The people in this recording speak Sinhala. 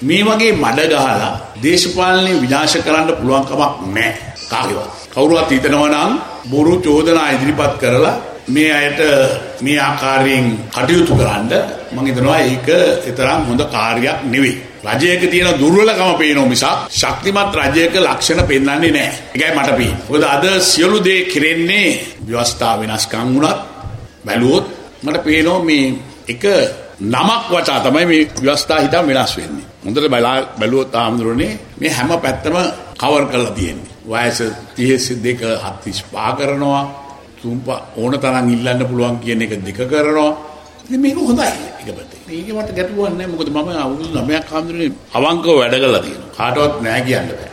මේ වගේ මඩ ගහලා දේශපාලනය විනාශ කරන්න පුළුවන් කමක් නැහැ කාගේවත්. කවුරුවත් හිතනවා නම් බොරු චෝදනා ඉදිරිපත් කරලා මේ අයට මේ ආකාරයෙන් කටයුතු කරන්න මම හිතනවා ඒක තරම් හොඳ කාර්යයක් නෙවෙයි. රජයක තියෙන දුර්වලකම පේනෝ මිසක් ශක්තිමත් රජයක ලක්ෂණ පෙන්වන්නේ නැහැ. ඒකයි මට පේන්නේ. මොකද අද සියලු දේ කෙරෙන්නේ ව්‍යවස්ථා වෙනස්කම් වුණත් බැලුවොත් මට පේනවා මේ එක නමක් වචා තමයි මේ ව්‍යවස්ථා හිතම් වෙනස් වෙන්නේ. හොඳට බලා බැලුවොත් ආම්දුරනේ මේ හැම පැත්තම කවර් කරලා තියෙන්නේ. වයස 32 75 කරනවා තුම්ප ඕන තරම් ඉල්ලන්න පුළුවන් කියන එක දෙක කරනවා. ඉතින් මේක හොඳයි එක පැත්තේ. මේක මට ගැටලුවක් නැහැ. මොකද මම අවුරුදු 9ක් හම්දුනේ අවංකව වැඩ කළා තියෙනවා. කාටවත් නෑ කියන්න බෑ.